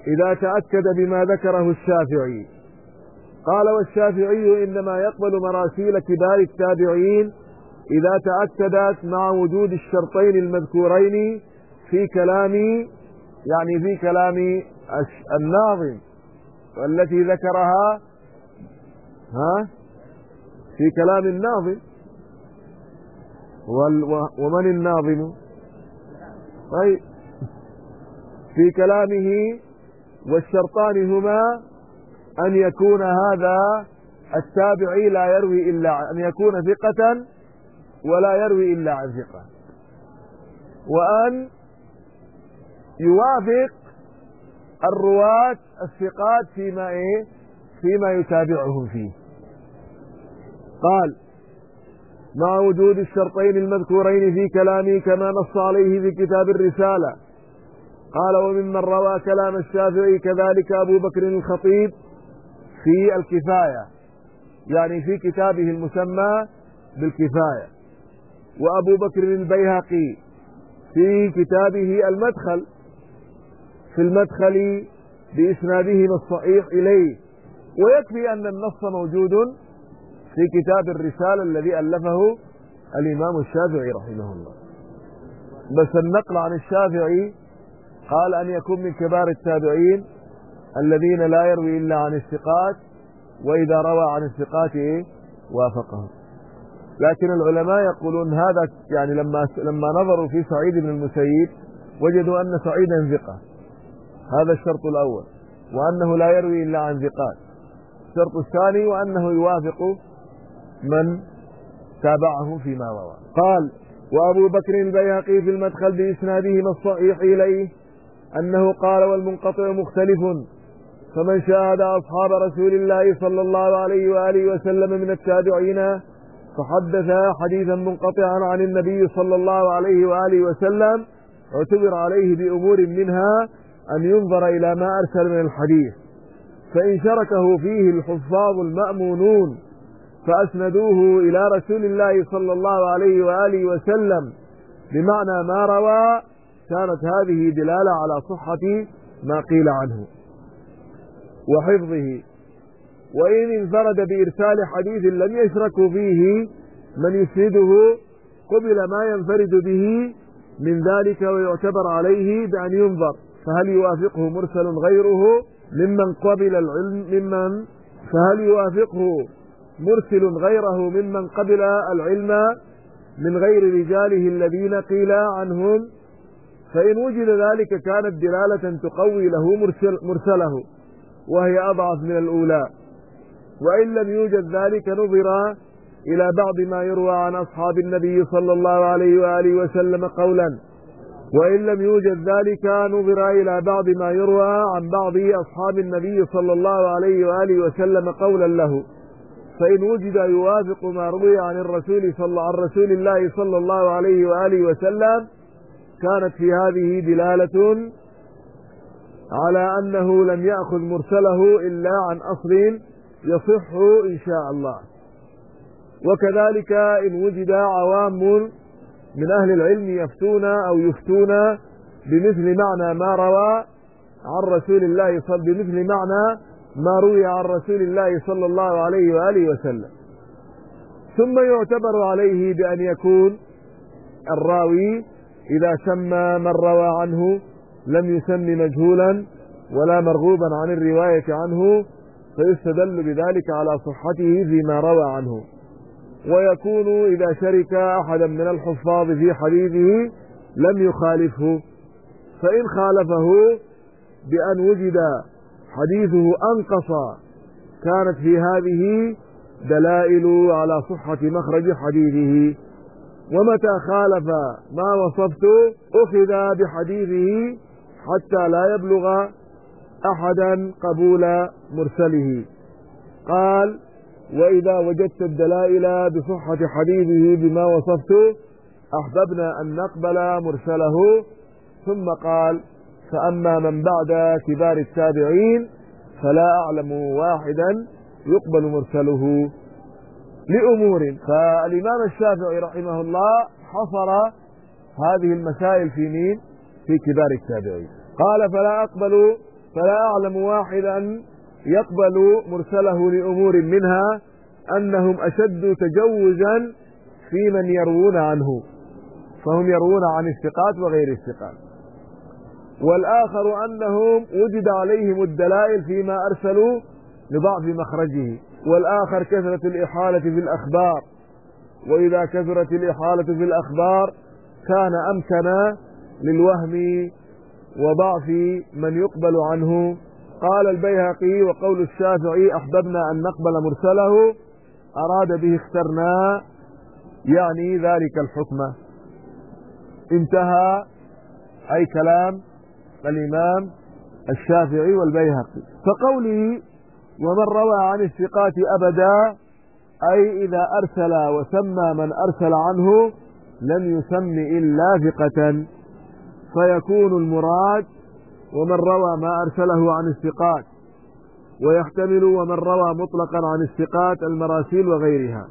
إذا تأكد بما ذكره الشافعي. قال والشافعي إنما يقبل مراسيل كبار التابعين إذا تأكدت مع وجود الشرطين المذكورين في كلام يعني في كلام الناظم والتي ذكرها ها؟ في كلام الناظم. ومن الناظم؟ طيب في كلامه والشرطان هما أن يكون هذا التابعي لا يروي إلا أن يكون ثقة ولا يروي إلا عن ثقة. وأن يوافق الرواة الثقات فيما إيه؟ فيما يتابعهم فيه. قال مع وجود الشرطين المذكورين في كلامي كما نص عليه في كتاب الرسالة. قال وممن روى كلام الشافعي كذلك أبو بكر الخطيب في الكفاية. يعني في كتابه المسمى بالكفاية. وأبو بكر البيهقي في كتابه المدخل. في المدخل بإسنادهم الصحيح إليه. ويكفي أن النص موجود في كتاب الرسالة الذي ألفه الإمام الشافعي رحمه الله. بس النقل عن الشافعي قال أن يكون من كبار التابعين الذين لا يروي إلا عن الثقات وإذا روى عن الثقات وافقهم لكن العلماء يقولون هذا يعني لما لما نظروا في سعيد بن المسيب وجدوا أن سعيدا ثقة. هذا الشرط الأول وأنه لا يروي إلا عن ثقات. الشرط الثاني وأنه يوافق من تابعه فيما روى. قال وأبو بكر البيهقي في المدخل بإسناده الصحيح إليه أنه قال والمنقطع مختلف فمن شاهد أصحاب رسول الله صلى الله عليه وآله وسلم من التابعين فحدث حديثا منقطعا عن النبي صلى الله عليه وآله وسلم اعتبر عليه بأمور منها أن ينظر إلى ما أرسل من الحديث فإن شركه فيه الحفاظ المأمونون فأسندوه إلى رسول الله صلى الله عليه وآله وسلم بمعنى ما روى كانت هذه دلالة على صحة ما قيل عنه. وحفظه وإن انفرد بإرسال حديث لم يشرك فيه من يسنده قبل ما ينفرد به من ذلك ويعتبر عليه بأن ينظر. فهل يوافقه مرسل غيره ممن قبل العلم ممن فهل يوافقه مرسل غيره ممن قبل العلم من غير رجاله الذين قيل عنهم؟ فإن وجد ذلك كانت دلالة تقوي له مرسل مرسله وهي أضعف من الأولى. وإن لم يوجد ذلك نظر إلى بعض ما يروى عن أصحاب النبي صلى الله عليه وآله وسلم قولا. وإن لم يوجد ذلك نظر إلى بعض ما يروى عن بعض أصحاب النبي صلى الله عليه وآله وسلم قولا له. فإن وجد يوافق ما روي عن الرسول صلى عن رسول الله صلى الله عليه وآله وسلم كانت في هذه دلالة على أنه لم يأخذ مرسله إلا عن أصل يصح إن شاء الله. وكذلك إن وجد عوام من أهل العلم يفتون أو يفتون بمثل معنى ما روى عن رسول الله صلى بمثل معنى ما روي عن رسول الله صلى الله عليه وآله وسلم. ثم يعتبر عليه بأن يكون الراوي إذا سمى من روى عنه لم يسم مجهولا ولا مرغوبا عن الرواية عنه فيستدل بذلك على صحته فيما روى عنه. ويكون إذا شرك أحدا من الحفاظ في حديثه لم يخالفه. فإن خالفه بأن وجد حديثه أنقص كانت في هذه دلائل على صحة مخرج حديثه. ومتى خالف ما وصفت أخذ بحديثه حتى لا يبلغ أحدا قبول مرسله. قال وإذا وجدت الدلائل بصحة حديثه بما وصفته أحببنا أن نقبل مرسله. ثم قال فأما من بعد كبار التابعين فلا أعلم واحدا يقبل مرسله. لأمور فالإمام الشافعي رحمه الله حصر هذه المسائل في مين؟ في كبار التابعين. قال فلا أقبل فلا أعلم واحدا يقبل مرسله لأمور منها أنهم أشد تجوزا في من يروون عنه فهم يروون عن الثقات وغير الثقات. والآخر أنهم وجد عليهم الدلائل فيما أرسلوا لضعف مخرجه. والآخر كثرة الإحالة في الأخبار. وإذا كثرت الإحالة في الأخبار كان أمكن للوهم وضعف من يقبل عنه قال البيهقي وقول الشافعي أحببنا أن نقبل مرسله أراد به اخترنا يعني ذلك الحكم. انتهى أي كلام الإمام الشافعي والبيهقي. فقوله ومن روى عن الثقات أبدا أي إذا أرسل وسمى من أرسل عنه لم يسم إلا ثقة فيكون المراد ومن روى ما أرسله عن الثقات ويحتمل ومن روى مطلقا عن الثقات المراسيل وغيرها.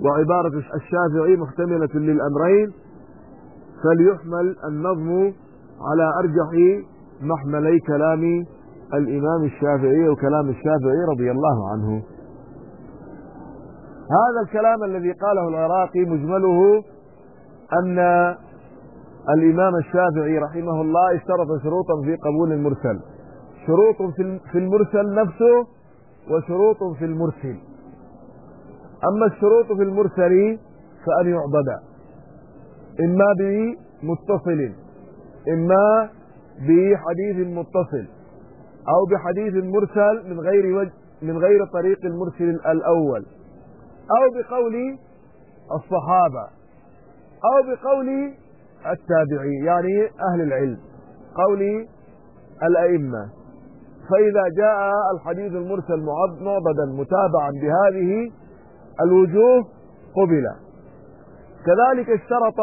وعبارة الشافعي محتملة للأمرين فليحمل النظم على أرجح محملي كلام الإمام الشافعي وكلام الشافعي رضي الله عنه. هذا الكلام الذي قاله العراقي مجمله أن الإمام الشافعي رحمه الله اشترط شروطا في قبول المرسل. شروط في المرسل نفسه وشروط في المرسل. أما الشروط في المرسل فأن يعبد. إما بمتصل إما بحديث متصل أو بحديث مرسل من غير وجه من غير طريق المرسل الأول. أو بقول الصحابة. أو بقول التابعي يعني أهل العلم. قول الأئمة. فإذا جاء الحديث المرسل معضدا متابعا بهذه الوجوه قبل. كذلك اشترط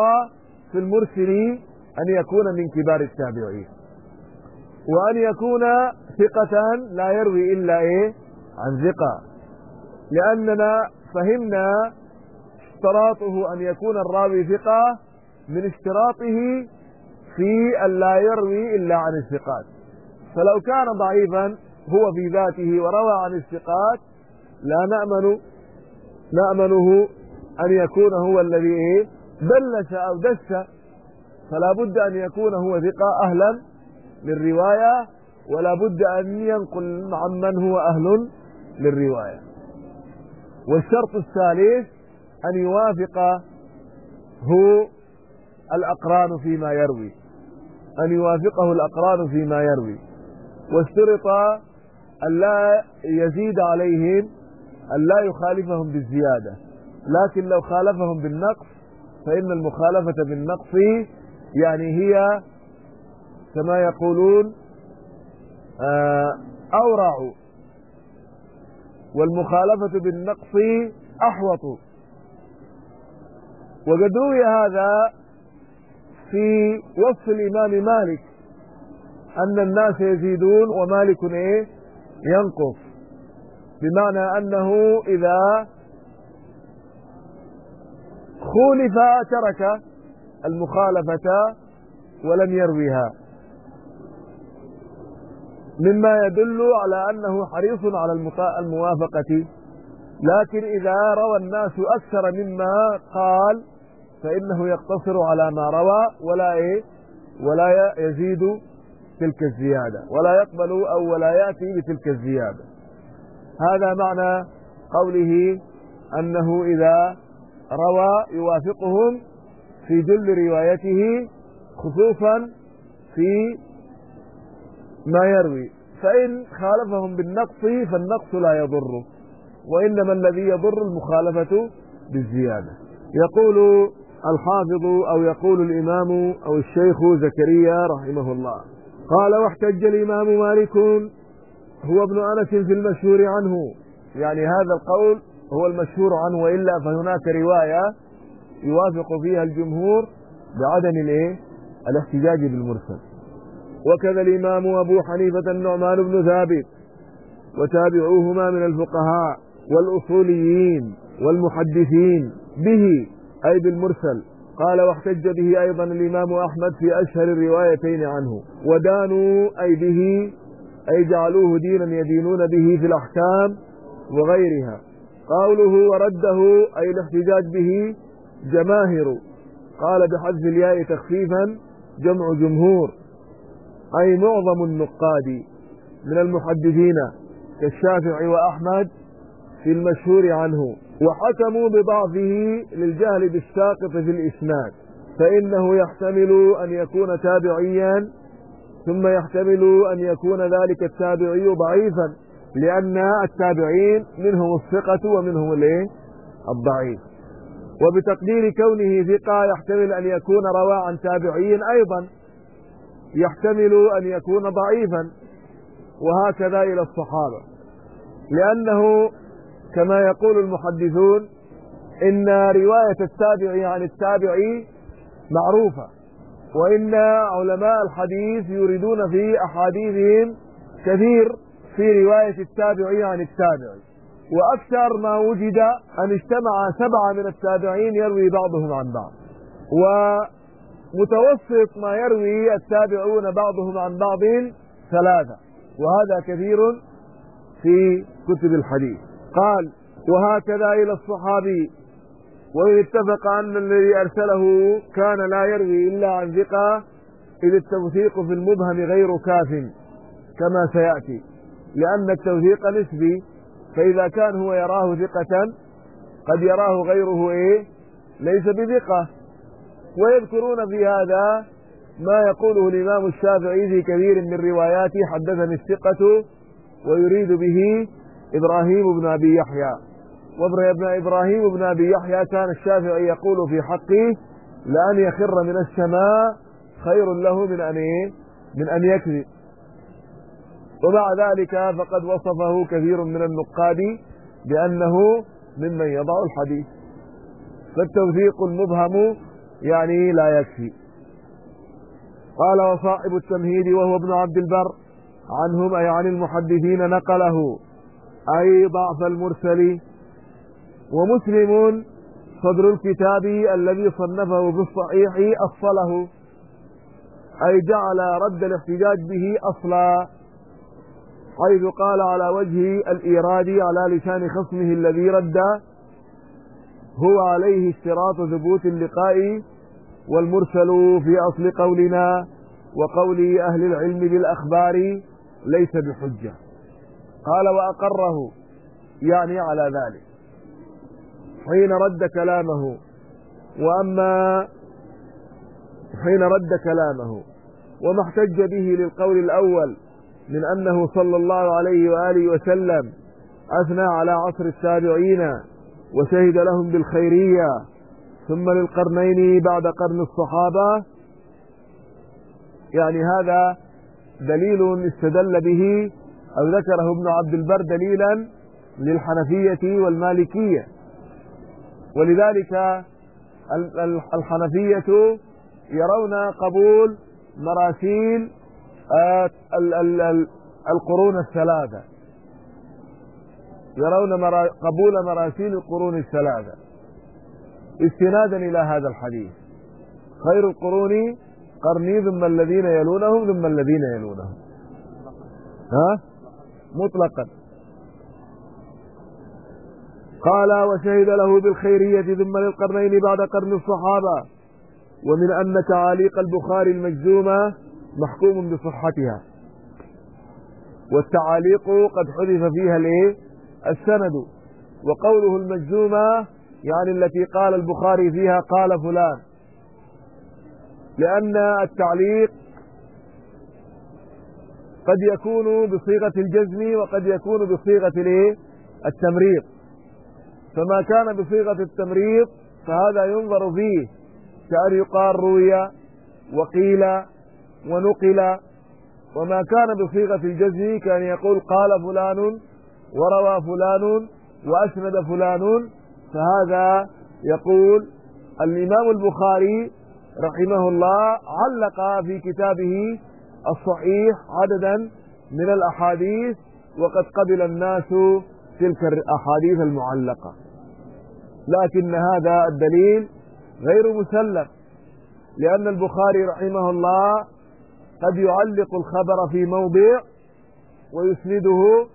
في المرسل أن يكون من كبار التابعين. وأن يكون ثقة لا يروي إلا إيه؟ عن ثقة. لأننا فهمنا اشتراطه أن يكون الراوي ثقة من اشتراطه في أن لا يروي إلا عن الثقات. فلو كان ضعيفا هو في ذاته وروى عن الثقات لا نأمن نأمنه أن يكون هو الذي إيه؟ بلش أو دس فلا بد أن يكون هو ثقة أهلا للرواية ولا بد أن ينقل عمن هو أهل للرواية. والشرط الثالث أن يوافق هو الأقران فيما يروي. أن يوافقه الأقران فيما يروي. واشترط أن لا يزيد عليهم أن لا يخالفهم بالزيادة. لكن لو خالفهم بالنقص فإن المخالفة بالنقص يعني هي كما يقولون آه، أورع. والمخالفة بالنقص أحوط. وقد روي هذا في وصف الإمام مالك أن الناس يزيدون ومالك إيه؟ ينقص. بمعنى أنه إذا خولف ترك المخالفة ولم يرويها مما يدل على أنه حريص على الموافقة. لكن إذا روى الناس أكثر مما قال فإنه يقتصر على ما روى ولا إيه؟ ولا يزيد تلك الزيادة ولا يقبل أو ولا يأتي بتلك الزيادة. هذا معنى قوله أنه إذا روى يوافقهم في جل روايته خصوصا في ما يروي. فإن خالفهم بالنقص فالنقص لا يضر وإنما الذي يضر المخالفة بالزيادة. يقول الحافظ أو يقول الإمام أو الشيخ زكريا رحمه الله. قال واحتج الإمام مالك هو ابن أنس في المشهور عنه. يعني هذا القول هو المشهور عنه وإلا فهناك رواية يوافق فيها الجمهور بعدم الايه؟ الاحتجاج بالمرسل. وكذا الإمام أبو حنيفة النعمان بن ثابت وتابعوهما من الفقهاء والأصوليين والمحدثين به. أي بالمرسل قال واحتج به أيضا الإمام أحمد في أشهر الروايتين عنه. ودانوا أي به أي جعلوه دينا يدينون به في الأحكام وغيرها. قوله ورده أي الاحتجاج به جماهر قال بحذف الياء تخفيفا جمع جمهور. أي معظم النقاد من المحدثين كالشافعي وأحمد في المشهور عنه. وحكموا بضعفه للجهل بالساقط في الإسناد فإنه يحتمل أن يكون تابعيا ثم يحتمل أن يكون ذلك التابعي ضعيفا لأن التابعين منهم الثقة ومنهم الإيه؟ الضعيف. وبتقدير كونه ثقة يحتمل أن يكون روى عن تابعي أيضا يحتمل أن يكون ضعيفا وهكذا إلى الصحابة. لأنه كما يقول المحدثون إن رواية التابع عن التابعي معروفة وإن علماء الحديث يريدون في أحاديثهم كثير في رواية التابعي عن التابعي. وأكثر ما وجد أن اجتمع سبعة من التابعين يروي بعضهم عن بعض. ومتوسط ما يروي التابعون بعضهم عن بعض ثلاثة وهذا كثير في كتب الحديث. قال وهكذا إلى الصحابي. وإن اتفق أن الذي أرسله كان لا يروي إلا عن ثقة إذ التوثيق في المبهم غير كاف كما سيأتي. لأن التوثيق نسبي فإذا كان هو يراه ثقة قد يراه غيره إيه؟ ليس بثقة. ويذكرون في هذا ما يقوله الإمام الشافعي في كثير من رواياته حدثني الثقة ويريد به إبراهيم بن أبي يحيى. وابن إبراهيم بن أبي يحيى كان الشافعي يقول في حقه لأن يخر من السماء خير له من أن إيه؟ من أن يكذب. ومع ذلك فقد وصفه كثير من النقاد بأنه ممن يضع الحديث. فالتوثيق المبهم يعني لا يكفي. قال وصاحب التمهيد وهو ابن عبد البر عنهم أي عن المحدثين نقله أي ضعف المرسل ومسلم صدر الكتاب الذي صنفه في الصحيح أصله أي جعل رد الاحتجاج به أصلا حيث قال على وجه الإيراد على لسان خصمه الذي رد هو عليه اشتراط ثبوت اللقاء والمرسل في أصل قولنا وقول أهل العلم بالأخبار ليس بحجة. قال وأقره يعني على ذلك. حين رد كلامه وأما حين رد كلامه وما احتج به للقول الأول من أنه صلى الله عليه وآله وسلم أثنى على عصر التابعين وشهد لهم بالخيرية ثم للقرنين بعد قرن الصحابة يعني هذا دليل استدل به أو ذكره ابن عبد البر دليلا للحنفية والمالكية. ولذلك الحنفية يرون قبول مراسيل آه، القرون الثلاثة. يرون قبول مراسيل القرون الثلاثة. استنادا إلى هذا الحديث. خير القرون قرني ثم الذين يلونهم ثم الذين يلونهم. ها؟ مطلقا. قال وشهد له بالخيرية ثم للقرنين بعد قرن الصحابة ومن أن تعاليق البخاري المجزومة محكوم بصحتها. والتعاليق قد حذف فيها الإيه؟ السند. وقوله المجزومة يعني التي قال البخاري فيها قال فلان. لأن التعليق قد يكون بصيغة الجزم وقد يكون بصيغة التمريض. فما كان بصيغة التمريض فهذا ينظر فيه. كأن يقال روي وقيل ونقل. وما كان بصيغة الجزم كان يقول قال فلان وروى فلان وأسند فلان. فهذا يقول الإمام البخاري رحمه الله علق في كتابه الصحيح عددا من الأحاديث وقد قبل الناس تلك الأحاديث المعلقة. لكن هذا الدليل غير مسلم لأن البخاري رحمه الله قد يعلق الخبر في موضع ويسنده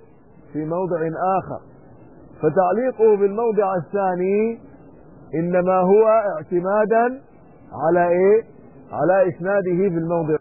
في موضع آخر. فتعليقه في الموضع الثاني إنما هو اعتمادا على إيه؟ على إسناده في الموضع